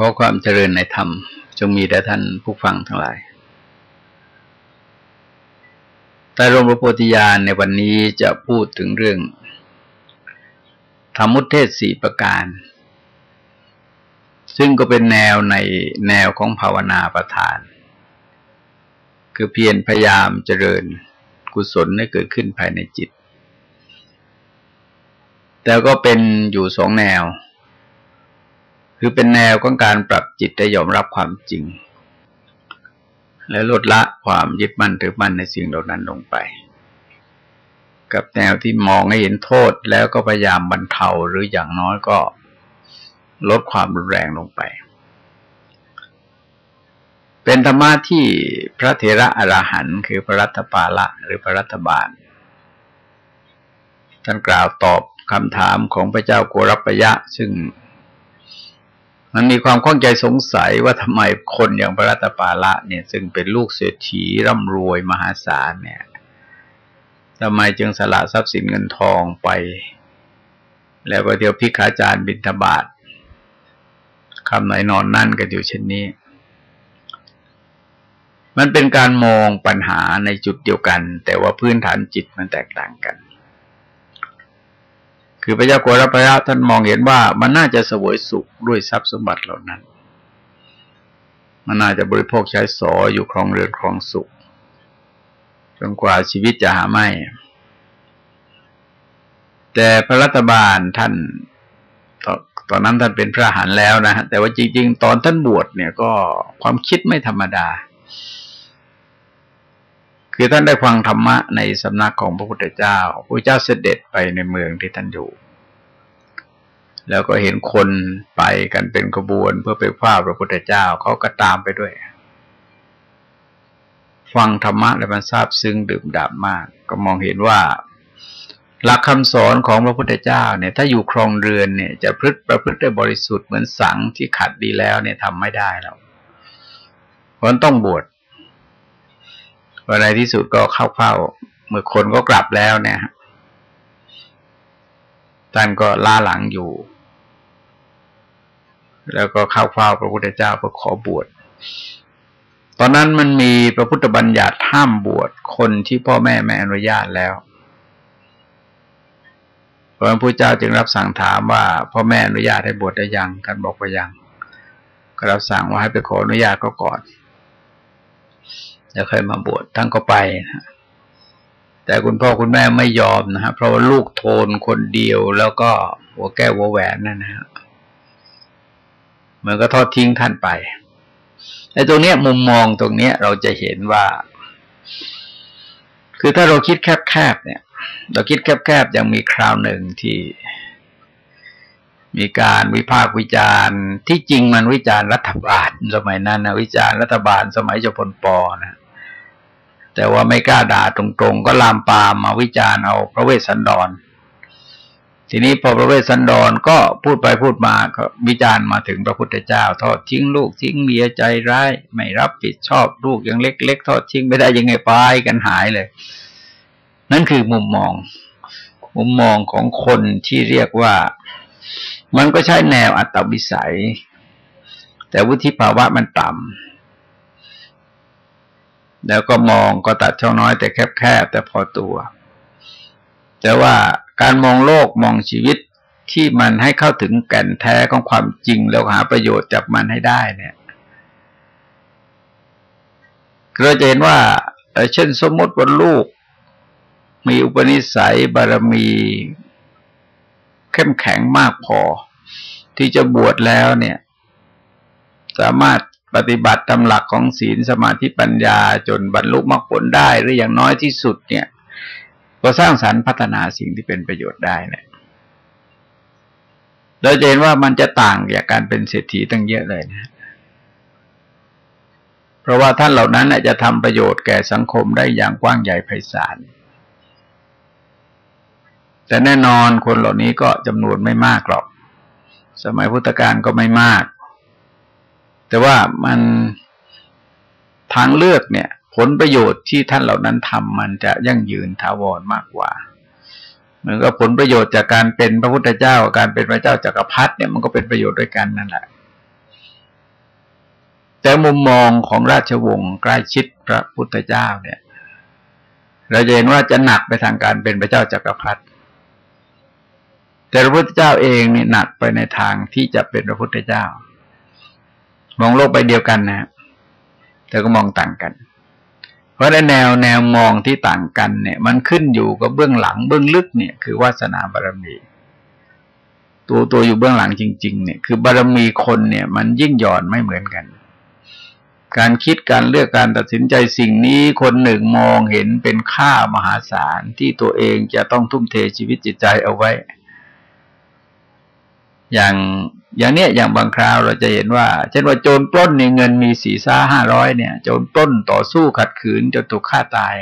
ขอความเจริญในธรรม จงมีแด่ท่านผู้ฟังทั้งหลาย แต่รมพระโพธิญาณในวันนี้จะพูดถึงเรื่อง ธรรมุเทศสี่ประการ ซึ่งก็เป็นแนวในแนวของภาวนาประทาน คือเพียรพยายามเจริญกุศลให้เกิดขึ้นภายในจิต แต่ก็เป็นอยู่สองแนว คือเป็นแนวของการปรับจิตได้ยอมรับความจริง และลดละความยึดมั่นถือมั่นในสิ่งเหล่านั้นลงไป กับแนวที่มองให้เห็นโทษแล้วก็พยายามบรรเทาหรืออย่างน้อยก็ลดความรุนแรงลงไป เป็นธรรมะที่พระเถระอราหันต์คือพระรัตปาละหรือพระรัตบาล ท่านกล่าวตอบคำถามของพระเจ้าโกรปยะซึ่ง มันมีความข้องใจสงสัยว่าทำไมคนอย่างพระรัตปาละเนี่ย ซึ่งเป็นลูกเศรษฐีร่ำรวยมหาศาลเนี่ยทำไมจึงสละทรัพย์สินเงินทองไป แล้วก็เดียวพิขาจารย์บินทบาทคำไหนนอนนั่นกันอยู่เช่นนี้ มันเป็นการมองปัญหาในจุดเดียวกัน แต่ว่าพื้นฐานจิตมันแตกต่างกัน คือพระเจ้าโกรพยะท่านมองเห็นว่ามันน่าจะสวยสุขด้วยทรัพย์สมบัติเหล่านั้น มันน่าจะบริโภคใช้สออยู่ครองเรือนครองสุขจนกว่าชีวิตจะหาไม่ แต่พระรัฐบาลท่านตตอนนั้นท่านเป็นพระหันแล้วนะฮะแต่ว่าจริง ๆ ตอนท่านบวชเนี่ยก็ความคิดไม่ธรรมดา คือท่านได้ฟังธรรมะในสำนักของพระพุทธเจ้าพระเจ้าเสด็จไปในเมืองที่ท่านอยู่ แล้วก็เห็นคนไปกันเป็นขบวนเพื่อไปเฝ้าพระพุทธเจ้าเขาก็ตามไปด้วย ฟังธรรมะแล้วมันซาบซึ้งดื่มด่ำมาก ก็มองเห็นว่า หลักคำสอนของพระพุทธเจ้าเนี่ย ถ้าอยู่ครองเรือนเนี่ย จะพฤติประพฤติได้บริสุทธิ์เหมือนสังที่ขัดดีแล้วเนี่ยทำไม่ได้แล้วเพราะต้องบวช วันในที่สุดก็เข้าเฝ้า เมื่อคนก็กลับแล้วเนี่ยท่านก็ล่าหลังอยู่ แล้วก็เข้าเฝ้าพระพุทธเจ้าเพื่อขอบวชตอนนั้นมันมีพระพุทธบัญญัติห้ามบวชคนที่พ่อแม่ไม่อนุญาตแล้วพระพุทธเจ้าจึงรับสั่งถามว่า พ่อแม่อนุญาตให้บวชได้ยังกันบอกว่ายังก็รับสั่งว่าให้ไปขออนุญาตก็ก่อน แล้วค่อยมาบวชทั้งก็ไปนะแต่คุณพ่อคุณแม่ไม่ยอมนะฮะเพราะว่าลูกโทนคนเดียวแล้วก็หัวแก้วหัวแหวนนั่นนะฮะมันก็ทอดทิ้งท่านไปในตรงเนี้ยมุมมองตรงเนี้ยเราจะเห็นว่า คือถ้าเราคิดแคบๆเนี่ย เราคิดแคบๆยังมีคราวหนึ่งที่มีการวิพากษ์วิจารณ์ที่จริงมันวิจารณ์รัฐบาลสมัยนั้นนะวิจารณ์รัฐบาลสมัยจพลปอนะ แต่ว่าไม่กล้าด่าตรงๆ ก็ลามปามมาวิจารณ์เอาพระเวสสันดร ทีนี้พอพระเวสสันดรก็พูดไปพูดมาก็วิจารณ์มาถึงพระพุทธเจ้า ทอดทิ้งลูกทิ้งเมียใจร้าย ไม่รับผิดชอบลูกยังเล็ก ๆ ทอดทิ้งไม่ได้ยังไงไปกันหายเลย นั่นคือมุมมอง มุมมองของคนที่เรียกว่า มันก็ใช้แนวอัตตวิสัย แต่วุฒิภาวะมันต่ำ แล้วก็มองก็ตัดช่องน้อยแต่แคบๆแต่พอตัว แต่ว่าการมองโลกมองชีวิตที่มันให้เข้าถึงแก่นแท้ของความจริงแล้วหาประโยชน์จากมันให้ได้เนี่ยเราจะเห็นว่าเช่นสมมติว่าลูก มีอุปนิสัยบารมี เข้มแข็งมากพอ ที่จะบวชแล้วเนี่ย สามารถ ปฏิบัติตามหลักของศีลสมาธิปัญญาจนบรรลุมรรคผลได้หรืออย่างน้อยที่สุดเนี่ย ก็สร้างสรรค์พัฒนาสิ่งที่เป็นประโยชน์ได้เนี่ยเราจะเห็นว่ามันจะต่างจากการเป็นเศรษฐีตั้งเยอะเลยนะเพราะว่าท่านเหล่านั้นจะทำประโยชน์แก่สังคมได้อย่างกว้างใหญ่ไพศาลแต่แน่นอนคนเหล่านี้ก็จำนวนไม่มากหรอก สมัยพุทธกาลก็ไม่มาก แต่ว่ามันทางเลือกเนี่ย ผลประโยชน์ที่ท่านเหล่านั้นทำมันจะยั่งยืนถาวรมากกว่าเหมือนกับผลประโยชน์จากการเป็นพระพุทธเจ้า การเป็นพระเจ้าจากักรพรรดิเนี่ยมันก็เป็นประโยชน์ด้วยกันนั่นแหละ แต่มุมมองของราชวงศ์ใกล้ชิดพระพุทธเจ้าเนี่ย เราจะเห็นว่าจะหนักไปทางการเป็นพระเจ้าจากักรพรรดิแต่พระพุทธเจ้าเองเนี่หนักไปในทางที่จะเป็นพระพุทธเจ้า มองโลกไปเดียวกันนะ แต่ก็มองต่างกัน เพราะในแนวแนวมองที่ต่างกันเนี่ย มันขึ้นอยู่กับเบื้องหลังเบื้องลึกเนี่ย คือวาสนาบารมีตัวตัวอยู่เบื้องหลังจริง ๆ เนี่ยคือบารมีคนเนี่ย มันยิ่งหย่อนไม่เหมือนกัน การคิดการเลือกการตัดสินใจสิ่งนี้คนหนึ่งมองเห็นเป็นค่ามหาศาลที่ตัวเองจะต้องทุ่มเทชีวิตจิตใจเอาไว้ อย่างอย่างเนี้ยอย่างบางคราวเราจะเห็นว่า เช่นว่าโจรปล้นในเงินมีสี่ซ่าห้าร้อยเนี่ย โจรปล้นต่อสู้ขัดขืนจนถูกฆ่าตาย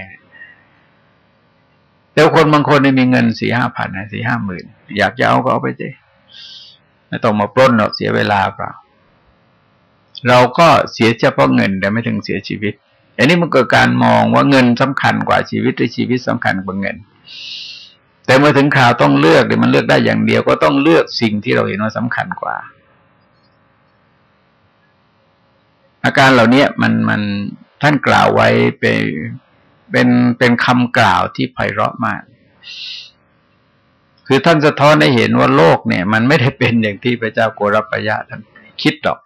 แล้วคนบางคนมีเงินสี่ห้าพันนะสี่ห้าหมื่นอยากจะเอาก็เอาไปสิไม่ต้องมาปล้นหรอกเสียเวลาเปล่า เราก็เสียเฉพาะเงินแต่ไม่ถึงเสียชีวิตอันนี้มันเกิดการมองว่าเงินสำคัญกว่าชีวิตหรือชีวิตสำคัญกว่าเงิน แต่เมื่อถึงข่าวต้องเลือกเดี๋ยวมันเลือกได้อย่างเดียว ก็ต้องเลือกสิ่งที่เราเห็นว่าสำคัญกว่า อาการเหล่านี้มันมันท่านกล่าวไว้เป็นเป็นเป็นคำกล่าวที่ไพเราะมาก คือท่านสะท้อนให้เห็นว่าโลกเนี่ย มันไม่ได้เป็นอย่างที่พระเจ้าโกรพยะท่านคิดหรอก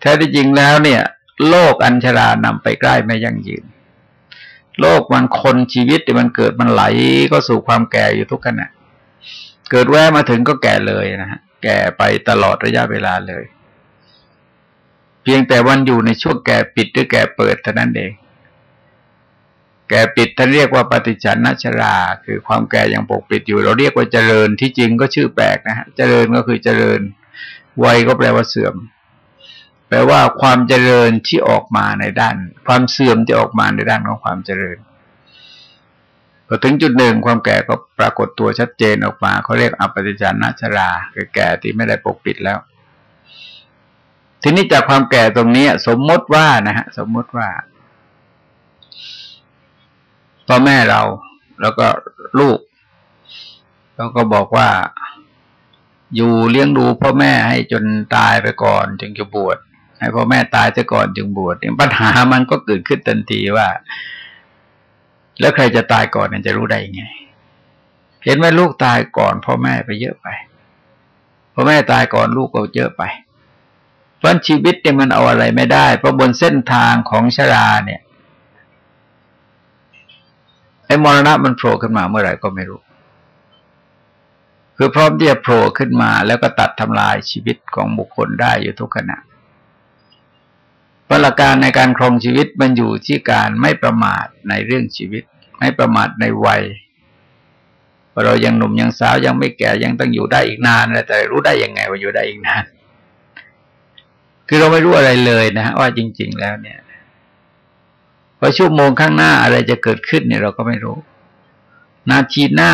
แท้ที่จริงแล้วเนี่ย โลกอัญชรานำไปใกล้ไม่ยั่งยืน โลกมันคนชีวิตมันเกิดมันไหลก็สู่ความแก่อยู่ทุกขณะเกิดแวะมาถึงก็แก่เลยนะฮะแก่ไปตลอดระยะเวลาเลย เพียงแต่วันอยู่ในช่วงแก่ปิดหรือแก่เปิดเท่านั้นเอง แก่ปิดท่านเรียกว่าปฏิจันนชรา คือความแก่ยังปกปิดอยู่ เราเรียกว่าเจริญที่จริงก็ชื่อแปลกนะฮะเจริญก็คือเจริญ วัยก็แปลว่าเสื่อม แปลว่าความเจริญที่ออกมาในด้าน ความเสื่อมที่ออกมาในด้านของความเจริญพอถึงจุดหนึ่งความแก่ก็ปรากฏตัวชัดเจนออกมาเขาเรียกอปฏิจันนชรา คือแก่ที่ไม่ได้ปกปิดแล้ว ทีนี้จากความแก่ตรงนี้สมมติว่านะฮะสมมติว่าพ่อแม่เราแล้วก็ลูกแล้วก็บอกว่า อยู่เลี้ยงดูพ่อแม่ให้จนตายไปก่อน จึงจะบวช ให้พ่อแม่ตายซะก่อนจึงบวชปัญหามันก็เกิดขึ้นทันทีว่า แล้วใครจะตายก่อนจะรู้ได้ยังไง เห็นไหมลูกตายก่อนพ่อแม่ไปเยอะไปพ่อแม่ตายก่อนลูกก็เยอะไปเพราะชีวิตเนี่ยมันเอาอะไรไม่ได้ เพราะบนเส้นทางของชราเนี่ยไอ้มรณะมันโผล่ขึ้นมาเมื่อไหร่ก็ไม่รู้ คือพร้อมที่จะโผล่ขึ้นมาแล้วก็ตัดทำลายชีวิตของบุคคลได้อยู่ทุกขณะ หลักการในการครองชีวิตมันอยู่ที่การไม่ประมาทในเรื่องชีวิต ไม่ประมาทในวัยเรายังหนุ่มยังสาวยังไม่แก่ยังต้องอยู่ได้อีกนานแต่รู้ได้ยังไงว่าอยู่ได้อีกนาน คือเราไม่รู้อะไรเลยนะว่าจริง ๆ แล้วเนี่ยว่าชั่วโมงข้างหน้าอะไรจะเกิดขึ้นเนี่ยเราก็ไม่รู้ นาทีหน้า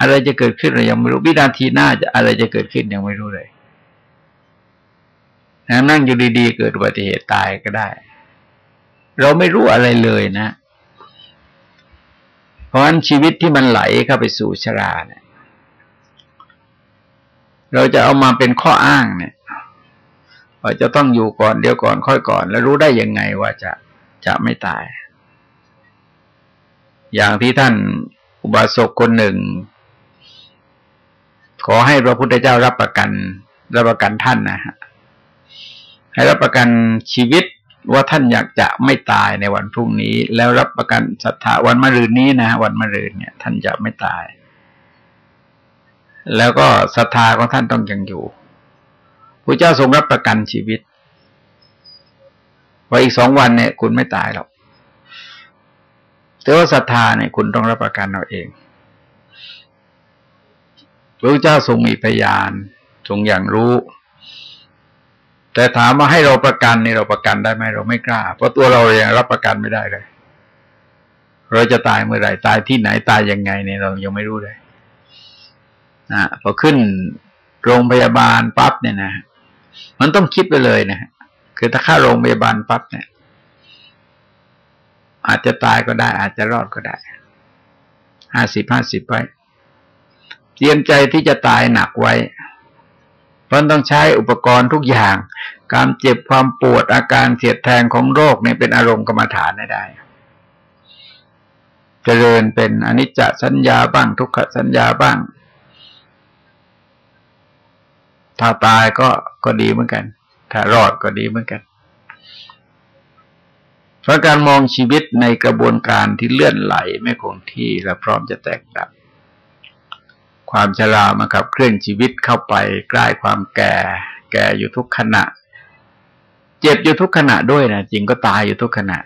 อะไรจะเกิดขึ้นเรายังไม่รู้วินาทีหน้าจะอะไรจะเกิดขึ้นยังไม่รู้เลย นั่งอยู่ดีๆ เกิดอุบัติเหตุตายก็ได้ เราไม่รู้อะไรเลยนะ เพราะฉะนั้นชีวิตที่มันไหลเข้าไปสู่ชราเนี่ย เราจะเอามาเป็นข้ออ้างเนี่ยว่าจะต้องอยู่ก่อนเดี๋ยวก่อนค่อยก่อน แล้วรู้ได้ยังไงว่าจะจะไม่ตาย อย่างที่ท่านอุบาสกคนหนึ่ง ขอให้พระพุทธเจ้ารับประกัน รับประกันท่านนะฮะ ให้รับประกันชีวิตว่าท่านอยากจะไม่ตายในวันพรุ่งนี้ แล้วรับประกันศรัทธาวันมะรืนนี้นะวันมะรืนเนี่ย ท่านจะไม่ตาย แล้วก็ศรัทธาของท่านต้องยังอยู่พระเจ้าทรงรับประกันชีวิตว่าอีกสองวันเนี่ย คุณไม่ตายหรอกแต่ว่าศรัทธาเนี่ย คุณต้องรับประกันเอาเองพระเจ้าทรงมีพยานทรงอย่างรู้ แต่ถามมาให้เราประกันนี่เราประกันได้ไหมเราไม่กล้า เพราะตัวเราเองรับประกันไม่ได้เลย เราจะตายเมื่อไหร่ตายที่ไหนตายยังไงเนี่ยเรายังไม่รู้เลยนะพอขึ้นโรงพยาบาลปั๊บเนี่ยนะมันต้องคิดไปเลยนะคือถ้าเข้าโรงพยาบาลปั๊บเนี่ย อาจจะตายก็ได้ อาจจะรอดก็ได้ห้าสิบห้าสิบไปเตรียมใจที่จะตายหนักไว้ เพราะต้องใช้อุปกรณ์ทุกอย่าง การเจ็บความปวดอาการเสียดแทงของโรคเนี่ยเป็นอารมณ์กรรมฐานได้เจริญเป็นอนิจจสัญญาบ้าง ทุกขสัญญาบ้าง ถ้าตายก็ก็ดีเหมือนกัน ถ้ารอดก็ดีเหมือนกัน เพราะการมองชีวิตในกระบวนการที่เลื่อนไหลไม่คงที่และพร้อมจะแตกดับ ความชรามาขับเคลื่อนชีวิตเข้าไปใกล้ความแก่ แก่อยู่ทุกขณะ เจ็บอยู่ทุกขณะด้วยนะจริงก็ตายอยู่ทุกขณะ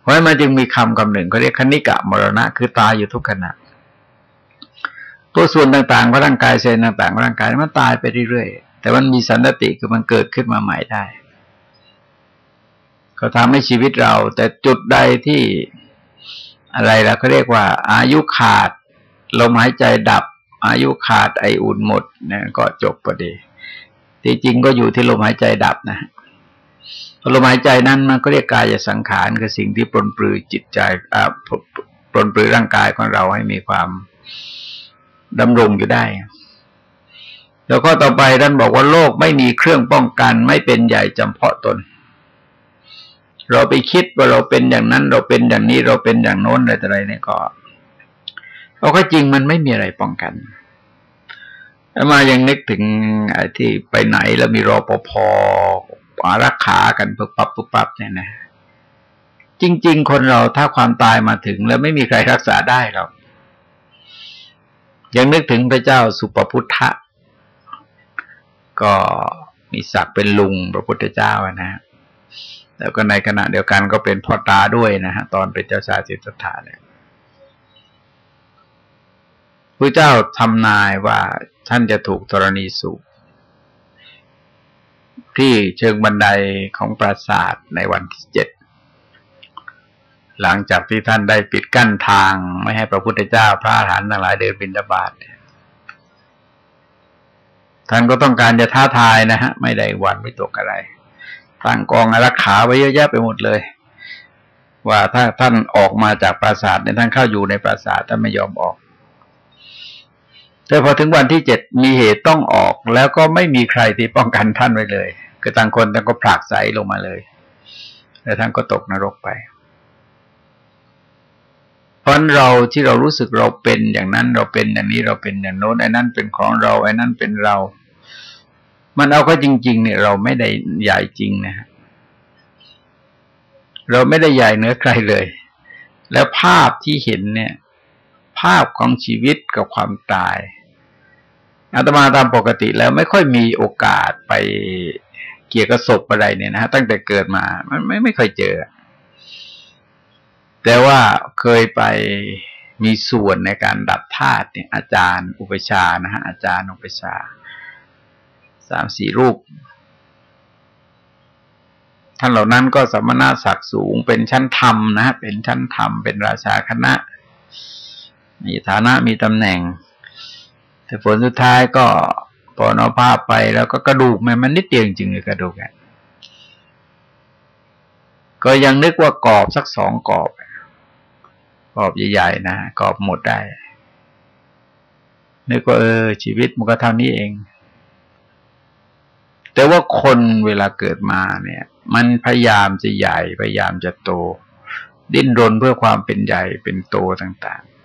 เพราะมันจึงมีคำคำหนึ่งเขาเรียกคณิกะมรณะ คือตายอยู่ทุกขณะตัวส่วนต่างๆของร่างกายเซลล์ต่างๆของร่างกายมันตายไปเรื่อยๆแต่มันมีสันติคือมันเกิดขึ้นมาใหม่ได้เขาทำให้ชีวิตเรา แต่จุดใดที่อะไรล่ะเขาเรียกว่า อายุขาดลมหายใจดับ อายุขาดไออุ่นหมดนะก็จบพอดีที่จริงก็อยู่ที่ลมหายใจดับนะลมหายใจนั้นมันก็เรียกกายสังขารคือสิ่งที่ปลนปลือจิตใจอ่าปลนปลือร่างกายของเราให้มีความดำรงอยู่ได้ แล้วก็ต่อไปท่านบอกว่าโลกไม่มีเครื่องป้องกันไม่เป็นใหญ่จำเพาะตน เราไปคิดว่าเราเป็นอย่างนั้น เราเป็นอย่างนี้เราเป็นอย่างโน้นอะไรต่ออะไรเนี่ยก็ เราก็จริงมันไม่มีอะไรป้องกันแล้วมายังนึกถึงไอ้ที่ไปไหนแล้วมีรอปภอารักขากันปุ๊บปั๊บปุ๊บปั๊บเนี่ยนะ จริง ๆ คนเราถ้าความตายมาถึงแล้วไม่มีใครรักษาได้หรอกยังนึกถึงพระเจ้าสุปพุทธะ ก็มีศักดิ์เป็นลุงพระพุทธเจ้านะฮะแล้วก็ในขณะเดียวกันก็เป็นพ่อตาด้วยนะฮะตอนเป็นเจ้าชายสิทธัตถะเนี่ย พระเจ้าทำนายว่าท่านจะถูกธรณีสูบที่เชิงบันไดของปราสาทในวันที่เจ็ด หลังจากที่ท่านได้ปิดกั้นทางไม่ให้พระพุทธเจ้าพระอรหันต์ทั้งหลายเดินบินบาตท่านก็ต้องการจะท้าทายนะฮะ ไม่ได้วันไม่ตกอะไร ตั้งกองอารักขาไว้เยอะแยะไปหมดเลย ว่าถ้าท่านออกมาจากปราสาทเนี่ยท่านเข้าอยู่ในปราสาทท่านไม่ยอมออก แต่พอถึงวันที่เจ็ดมีเหตุต้องออก แล้วก็ไม่มีใครที่ป้องกันท่านไว้เลย คือต่างคนต่างก็ผลักใสลงมาเลย แล้วท่านก็ตกนรกไป เพราะเราที่เรารู้สึกเราเป็นอย่างนั้นเราเป็นอย่างนี้เราเป็นอย่างโน้นไอ้นั่นเป็นของเราไอ้นั่นเป็นเรา มันเอาก็จริง ๆ เนี่ย เราไม่ได้ใหญ่จริงนะฮะเราไม่ได้ใหญ่เนื้อใครเลย แล้วภาพที่เห็นเนี่ย ภาพของชีวิตกับความตาย อาตมาตามปกติแล้วไม่ค่อยมีโอกาสไปเกี่ยวกับศพอะไรเนี่ยนะฮะตั้งแต่เกิดมามันไม่ไม่เคยเจอ แต่ว่าเคยไปมีส่วนในการดับธาตุเนี่ย อาจารย์อุปชานะฮะอาจารย์อุปชาสามสี่รูปท่านเหล่านั้นก็สมณะศักดิ์สูงเป็นชั้นธรรมนะฮะเป็นชั้นธรรมเป็นราชาคณะ มีฐานะมีตำแหน่ง แต่ผลสุดท้ายก็พอนอภาพไปแล้วก็กระดูกมันมันนิดเดียวจริงๆเลยกระดูกอะก็ยังนึกว่ากรอบสักสองกรอบกรอบใหญ่ๆนะกรอบหมดได้ นึกว่าเออ ชีวิตมันก็เท่านี้เอง แต่ว่าคนเวลาเกิดมาเนี่ย มันพยายามจะใหญ่ พยายามจะโต ดิ้นรนเพื่อความเป็นใหญ่เป็นโตต่างๆ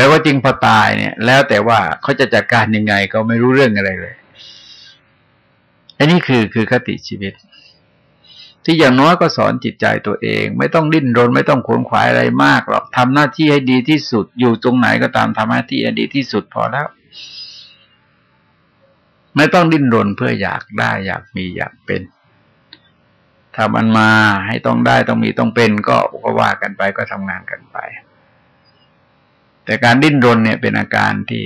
แต่ว่าจริงพอตายเนี่ย แล้วแต่ว่าเขาจะจัดการยังไงก็ไม่รู้เรื่องอะไรเลยอันนี้คือคือคติชีวิต ที่อย่างน้อยก็สอนจิตใจตัวเอง ไม่ต้องดิ้นรนไม่ต้องขวนขวายอะไรมากหรอกทำหน้าที่ให้ดีที่สุด อยู่ตรงไหนก็ตามทำหน้าที่ให้ดีที่สุดพอแล้ว ไม่ต้องดิ้นรนเพื่ออยากได้อยากมีอยากเป็นถ้ามันมาให้ต้องได้ต้องมีต้องเป็นก็ก็ว่ากันไปก็ทำงานกันไป แต่การดิ้นรนเนี่ยเป็นอาการที่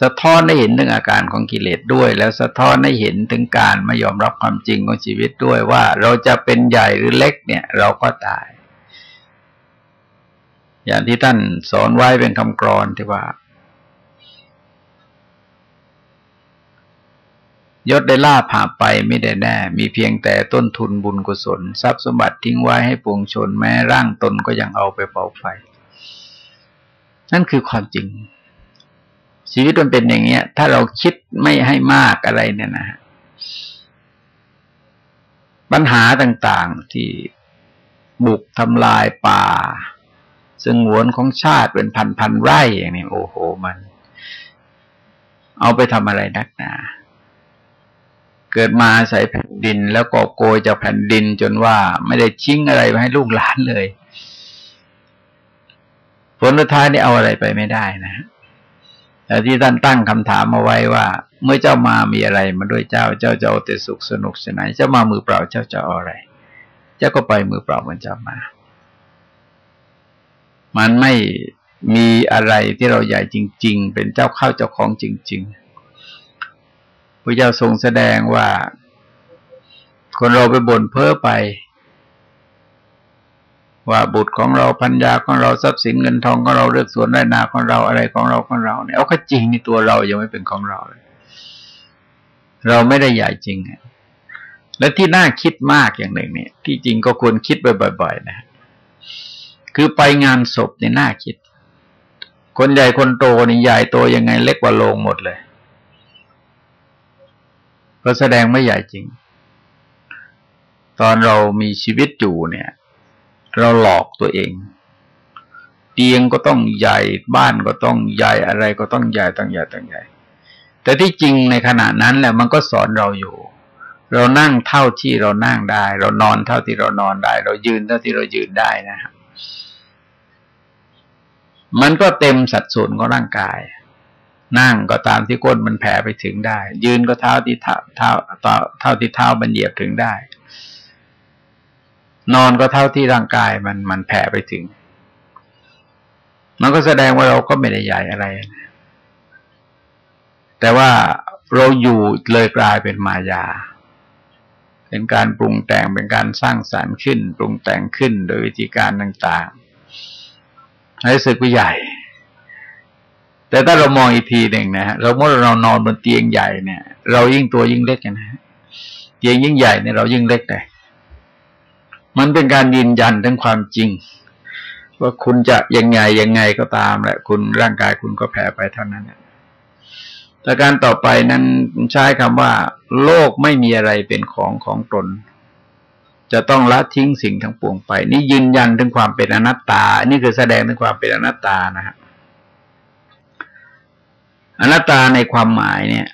สะท้อนให้เห็นถึงอาการของกิเลสด้วย แล้วสะท้อนให้เห็นถึงการไม่ยอมรับความจริงของชีวิตด้วยว่าเราจะเป็นใหญ่หรือเล็กเนี่ย เราก็ตาย อย่างที่ท่านสอนไว้เป็นคำกรอนที่ว่า ยศได้ลาผ่าไปไม่ได้แน่ มีเพียงแต่ต้นทุนบุญกุศล ทรัพย์สมบัติทิ้งไว้ให้ปวงชนแม้ร่างตนก็ยังเอาไปเผาไฟ นั่นคือความจริง ชีวิตมันเป็นอย่างเงี้ย ถ้าเราคิดไม่ให้มากอะไรเนี่ยนะปัญหาต่างๆที่บุกทำลายป่าสงวนของชาติเป็นพันๆไร่อย่างนี้โอ้โหมัน เอาไปทำอะไรนักหนา เกิดมาใส่แผ่นดิน แล้วก็โกยจากแผ่นดินจนว่าไม่ได้ชิ้งอะไรไปให้ลูกหลานเลย ผลท้ายนี่เอาอะไรไปไม่ได้นะแต่ที่ท่านตั้งคำถามมาไว้ว่า เมื่อเจ้ามามีอะไรมาด้วยเจ้าเจ้าจะเอาแต่สุขสนุกสนานเจ้ามามือเปล่าเจ้าจะเอาอะไร เจ้าก็ไปมือเปล่ามันจะมา มันไม่มีอะไรที่เราใหญ่จริง ๆ เป็นเจ้าเข้าเจ้าของจริง ๆ พระเจ้าทรงแสดงว่า คนเราไปบ่นเพ้อไป ว่าบุตรของเราพัญญาของเราทรัพย์สินเงินทองของเราเลือกสวนไร่นาของเราอะไรของเราของเราเนี่ยเอาก็จริงในตัวเรายังไม่เป็นของเราเลยเราไม่ได้ใหญ่จริงและที่น่าคิดมากอย่างหนึ่งเนี่ย ที่จริงก็ควรคิดบ่อยๆนะคือไปงานศพในน่าคิด คนใหญ่คนโตนี่ใหญ่โตยังไงเล็กกว่าโลงหมดเลย ก็แสดงไม่ใหญ่จริง ตอนเรามีชีวิตอยู่เนี่ย เราหลอกตัวเอง เตียงก็ต้องใหญ่บ้านก็ต้องใหญ่อะไรก็ต้องใหญ่ต้องใหญ่ต้องใหญ่ แต่ที่จริงในขณะนั้นแหละมันก็สอนเราอยู่ เรานั่งเท่าที่เรานั่งได้ เรานอนเท่าที่เรานอนได้ เรายืนเท่าที่เรายืนได้นะครับมันก็เต็มสัดส่วนของร่างกาย นั่งก็ตามที่ก้นมันแผ่ไปถึงได้ ยืนก็เท้าที่เท้าเท้าเท่าที่เท้ามันเหยียบถึงได้ นอนก็เท่าที่ร่างกายมันมันแผ่ไปถึง มันก็แสดงว่าเราก็ไม่ได้ใหญ่อะไร แต่ว่าเราอยู่เลยกลายเป็นมายา เป็นการปรุงแต่งเป็นการสร้างสารรค์ขึ้น ปรุงแต่งขึ้นโดยวิธีการต่างๆให้สึกว่าใหญ่ แต่ถ้าเรามองอีกทีหนึ่งนะฮะเราเมื่อเรานอนบนเตียงใหญ่เนี่ย เรายิ่งตัวยิ่งเล็กนะฮะเตียงยิ่งใหญ่เนี่ยเรายิ่งเล็กเลยมันเป็นการยืนยันถึงความจริง ว่าคุณจะยังไงยังไงก็ตามแหละคุณร่างกายคุณก็แพ้ไปเท่านั้นแต่การต่อไปนั้นใช้คำว่า โลกไม่มีอะไรเป็นของของตน จะต้องละทิ้งสิ่งทั้งปวงไป นี่ยืนยันถึงความเป็นอนัตตา นี่คือแสดงถึงความเป็นอนัตตานะฮะ อนัตตาในความหมายเนี่ย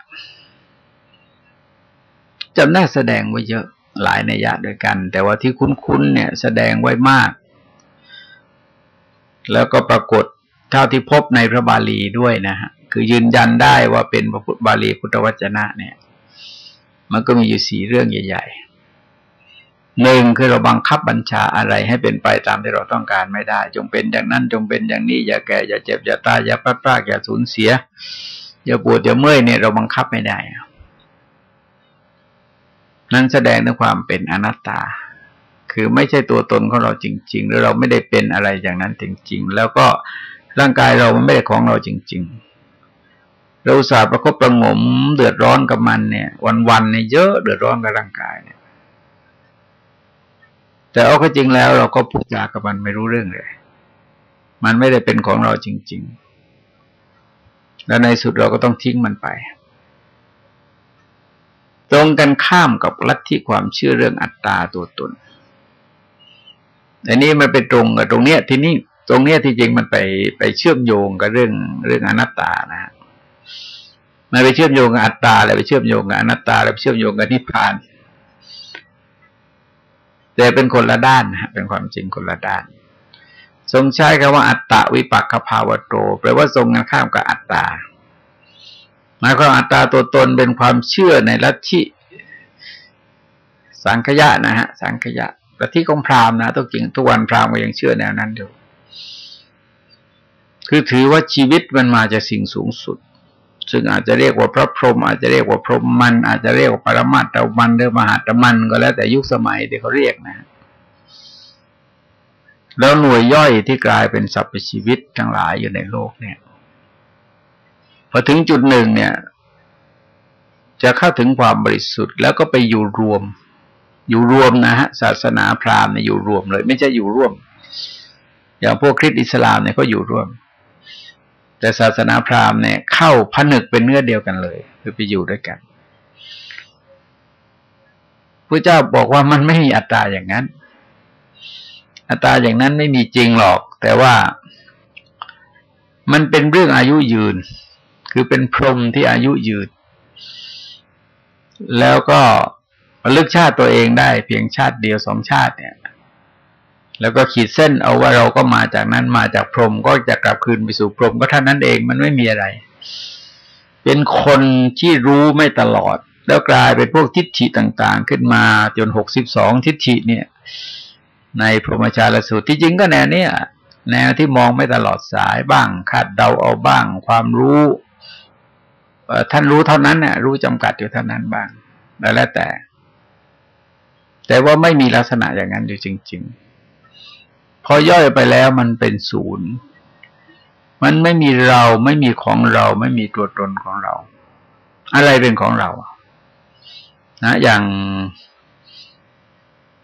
จะน่แสดงไว้เยอะหลายนัยยะด้วยกัน แต่ว่าที่คุ้นๆเนี่ยแสดงไว้มาก แล้วก็ปรากฏเท่าที่พบในพระบาลีด้วยนะฮะคือยืนยันได้ว่าเป็นพระพุทธบาลีพุทธวจนะเนี่ย มันก็มีอยู่สี่เรื่องใหญ่ ๆ หนึ่งคือเราบังคับบัญชาอะไรให้เป็นไปตามที่เราต้องการไม่ได้ จงเป็นอย่างนั้นจงเป็นอย่างนี้อย่าแก่อย่าเจ็บอย่าตายอย่าพลาดพลาดอย่าสูญเสียอย่าปวดอย่าเมื่อยเนี่ยเราบังคับไม่ได้ นั้นแสดงถึงความเป็นอนัตตา คือไม่ใช่ตัวตนของเราจริงๆหรือเราไม่ได้เป็นอะไรอย่างนั้นจริง ๆ แล้วก็ร่างกายเรามันไม่ได้ของเราจริง ๆ เราสาประคบประงมเดือดร้อนกับมันเนี่ย วันๆเนี่ยเยอะเดือดร้อนกับร่างกายเนี่ย แต่เอาก็จริงแล้วเราก็พูดจากับมันไม่รู้เรื่องเลย มันไม่ได้เป็นของเราจริง ๆ และในสุดเราก็ต้องทิ้งมันไป ตรงกันข้ามกับลัทธิความเชื่อเรื่องอัตตาตัวตนแต่นี้มันไปตรงกับตรงเนี้ย ที่นี่ตรงเนี้ยที่จริงมันไปไปเชื่อมโยงกับเรื่องเรื่องอนัตตานะฮะมันไปเชื่อมโยงกับอัตตาแล้วไปเชื่อมโยงกับอนัตตาแล้วไปเชื่อมโยงกับนิพพาน แต่เป็นคนละด้านนะเป็นความจริงคนละด้าน ทรงใช้คำว่าอัตตาวิปักขภาวโตแปลว่าทรงกันข้ามกับอัตตาหมายความอัตตาตัวตนเป็นความเชื่อในลัทธิสังขยะนะฮะสังขยะลัทธิของพราหมณ์นะตัวจริงทุกวันพราหมณ์ก็ยังเชื่อแนวนั้นอยู่คือถือว่าชีวิตมันมาจากสิ่งสูงสุด ซึ่งอาจจะเรียกว่าพระพรหมอาจจะเรียกว่าพรหมมันอาจจะเรียกว่าปรมาตถมันหรือมหาตมันก็แล้วแต่ยุคสมัยที่เขาเรียกนะ แล้วหน่วยย่อยที่กลายเป็นสรรพชีวิตทั้งหลายอยู่ในโลกเนี่ย พอถึงจุดหนึ่งเนี่ย จะเข้าถึงความบริสุทธิ์ แล้วก็ไปอยู่รวม อยู่รวมนะฮะศาสนาพราหมณ์เนี่ยอยู่รวมเลย ไม่ใช่อยู่ร่วม อย่างพวกคริสต์อิสลามเนี่ยก็อยู่ร่วม แต่ศาสนาพราหมณ์เนี่ยเข้าผนึกเป็นเนื้อเดียวกันเลย คือไปอยู่ด้วยกันพระเจ้าบอกว่ามันไม่มีอัตตาอย่างนั้น อัตตาอย่างนั้นไม่มีจริงหรอก แต่ว่ามันเป็นเรื่องอายุยืน คือเป็นพรหมที่อายุยืน แล้วก็ลึกชาติตัวเองได้เพียงชาติเดียวสองชาติเนี่ย แล้วก็ขีดเส้นเอาว่าเราก็มาจากนั้นมาจากพรหมก็จะกลับคืนไปสู่พรหมก็เท่านั้นเองมันไม่มีอะไร เป็นคนที่รู้ไม่ตลอด แล้วกลายเป็นพวกทิฏฐิต่าง ๆ ขึ้นมาจนหกสิบสองทิฏฐิเนี่ย ในพรหมชาลสูตรที่จริงก็แนวเนี้ยแนวที่มองไม่ตลอดสายบ้างคาดเดาเอาบ้าง ความรู้ท่านรู้เท่านั้นเนี่ยรู้จำกัดอยู่เท่านั้นบ้างแล้วแต่ แต่ว่าไม่มีลักษณะอย่างนั้นอยู่จริง ๆ พอย่อยไปแล้วมันเป็นศูนย์ มันไม่มีเราไม่มีของเราไม่มีตัวตนของเรา อะไรเป็นของเรา นะอย่าง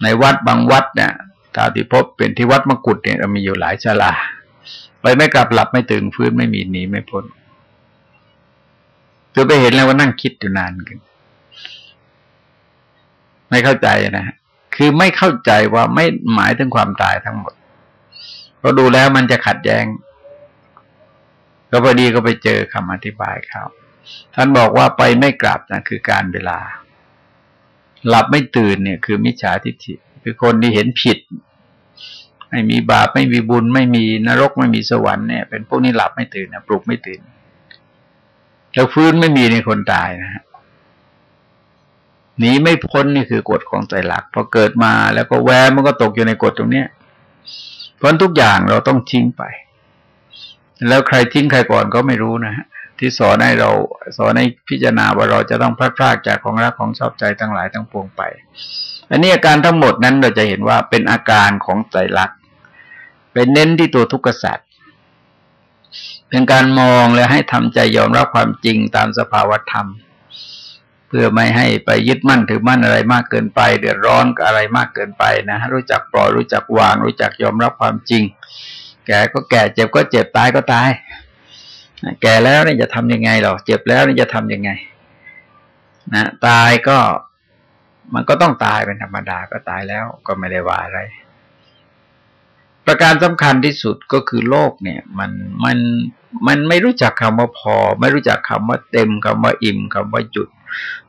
ในวัดบางวัดเนี่ยตาที่พบเป็นที่วัดมกุฎเนี่ยมีอยู่หลายชลาไปไม่กลับหลับไม่ตื่นฟื้นไม่มีหนีไม่พ้นคือไปเห็นแล้วว่านั่งคิดอยู่นานกันไม่เข้าใจนะคือไม่เข้าใจว่าไม่หมายถึงความตายทั้งหมด เพราะดูแล้วมันจะขัดแย้ง ก็พอดีก็ไปเจอคำอธิบายเขาท่านบอกว่าไปไม่กลับนะคือการเวลา หลับไม่ตื่นเนี่ยคือมิจฉาทิฏฐิคือคนที่เห็นผิด ไม่มีบาปไม่มีบุญ ไม่มีนรกไม่มีสวรรค์เนี่ยเป็นพวกนี้หลับไม่ตื่นนะปลุกไม่ตื่นแล้วฟื้นไม่มีในคนตายนะฮะหนีไม่พ้นนี่คือกฎของใจหลักพอเกิดมาแล้วก็แวมมันก็ตกอยู่ในกฎตรงเนี้ย เพราะทุกอย่างเราต้องทิ้งไป แล้วใครทิ้งใครก่อนก็ไม่รู้นะฮะที่สอนให้เราสอนให้พิจารณาว่าเราจะต้องพลาดพลาดจากของรักของชอบใจทั้งหลายทั้งปวงไป อันนี้อาการทั้งหมดนั้นเราจะเห็นว่าเป็นอาการของใจรักเป็นเน้นที่ตัวทุกข์สัตว์เป็นการมองและให้ทำใจยอมรับความจริงตามสภาวธรรม พื่อไม่ให้ไปยึดมั่นถือมั่นอะไรมากเกินไป เดือดร้อนกับอะไรมากเกินไปนะรู้จักปล่อยรู้จักวาง รู้จักยอมรับความจริง แก่ก็แก่เจ็บก็เจ็บตายก็ตาย แก่แล้วนี่จะทำยังไงหรอเจ็บแล้วนี่จะทำยังไง นะ ตายก็มันก็ต้องตายเป็นธรรมดาก็ตายแล้วก็ไม่ได้ว่าอะไร ประการสำคัญที่สุดก็คือโลกเนี่ย มันมันมันไม่รู้จักคำว่าพอ ไม่รู้จักคำว่าเต็มคำว่าอิ่มคำว่าหยุด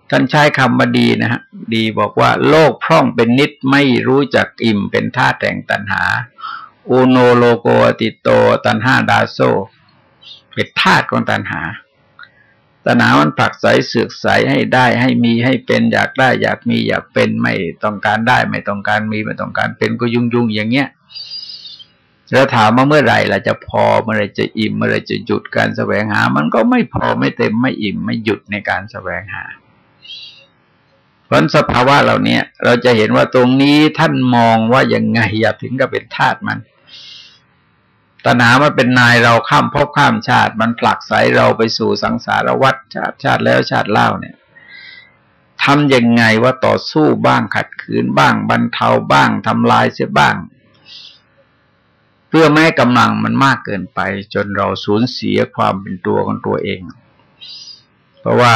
ท่านใช้คำว่าดีนะฮะดีบอกว่า โลกพร่องเป็นนิดไม่รู้จักอิ่มเป็นท่าแต่งตันหาอูโนโลโกติโตตันห้าดาโซเป็นธาตุของตันหาตัณหามันผลักใสเสือกใสให้ได้ให้มีให้เป็นอยากได้อยากมีอยากเป็นไม่ต้องการได้ ไม่ต้องการมีไม่ต้องการเป็นก็ยุ่งยุ่งอย่างเงี้ยแล้วถามว่าเมื่อไหร่เราจะพอเมื่อไรจะอิ่มเมื่อไรจะหยุดการแสวงหา มันก็ไม่พอไม่เต็มไม่อิ่มไม่หยุดในการแสวงหา เพราะสภาวะเหล่านี้เราจะเห็นว่าตรงนี้ท่านมองว่ายังไงอย่าถึงกับเป็นทาสมันตัณหามันเป็นนายเราข้ามภพข้ามชาติ มันผลักไสเราไปสู่สังสารวัฏชาติชาติแล้วชาติเล่าเนี่ยทำยังไงว่าต่อสู้บ้างขัดขืนบ้าง บรรเทาบ้างทำลายเสียบ้าง เพื่อไม่ให้กำลังมันมากเกินไป จนเราสูญเสียความเป็นตัวของตัวเอง เพราะว่า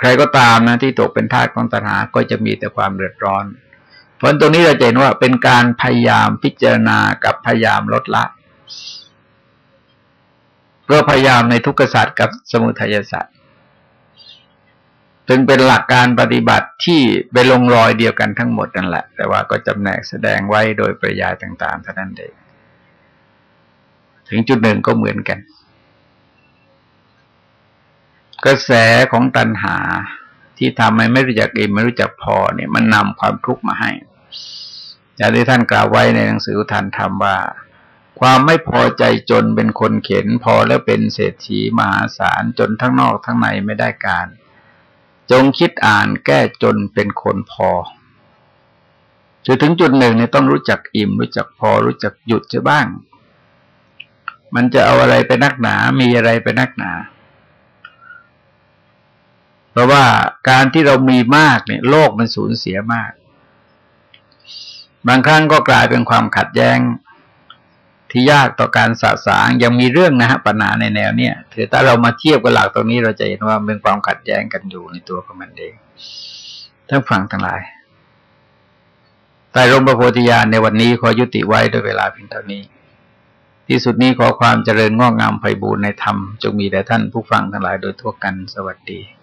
ใครก็ตามนะที่ตกเป็นทาสของตัณหาก็จะมีแต่ความเดือดร้อน เพราะตรงนี้เราเห็นว่าเป็นการพยายามพิจารณากับพยายามลดละเพื่อพยายามในทุกขศาสตร์กับสมุทัยศาสตร์จึงเป็นหลักการปฏิบัติที่ไปลงรอยเดียวกันทั้งหมดนั่นแหละ แต่ว่าก็จำแนกแสดงไว้โดยปริยายต่างๆเท่านั้นเอง ถึงจุดหนึ่งก็เหมือนกัน กระแสของตัณหาที่ทำให้ไม่รู้จักอิ่มไม่รู้จักพอเนี่ยมันนำความทุกข์มาให้อย่างที่ท่านกล่าวไว้ในหนังสือทานธรรมว่า ความไม่พอใจจนเป็นคนเข็นพอแล้วเป็นเศรษฐีมหาศาลจนทั้งนอกทั้งในไม่ได้การ จงคิดอ่านแก้จนเป็นคนพอจนถึงจุดหนึ่งเนี่ยต้องรู้จักอิ่ม รู้จักพอรู้จักหยุดจะบ้าง มันจะเอาอะไรไปนักหนา มีอะไรไปนักหนา เพราะว่าการที่เรามีมากเนี่ย โลกมันสูญเสียมาก บางครั้งก็กลายเป็นความขัดแย้งที่ยากต่อการสะสางยังมีเรื่องนะฮะปัญหาในแนวเนี้ยถือถ้าเรามาเทียบกับหลักตรงนี้เราจะเห็นว่าเป็นความขัดแย้งกันอยู่ในตัวของมันเองทั้งฟังทั้งหลายแต่รมประโพธิญาณในวันนี้ขอยุติไว้ด้วยเวลาเพียงเท่านี้ ที่สุดนี้ขอความเจริญงอกงามไพบูรณ์ในธรรม จงมีแด่ท่านผู้ฟังทั้งหลายโดยทั่วกันสวัสดี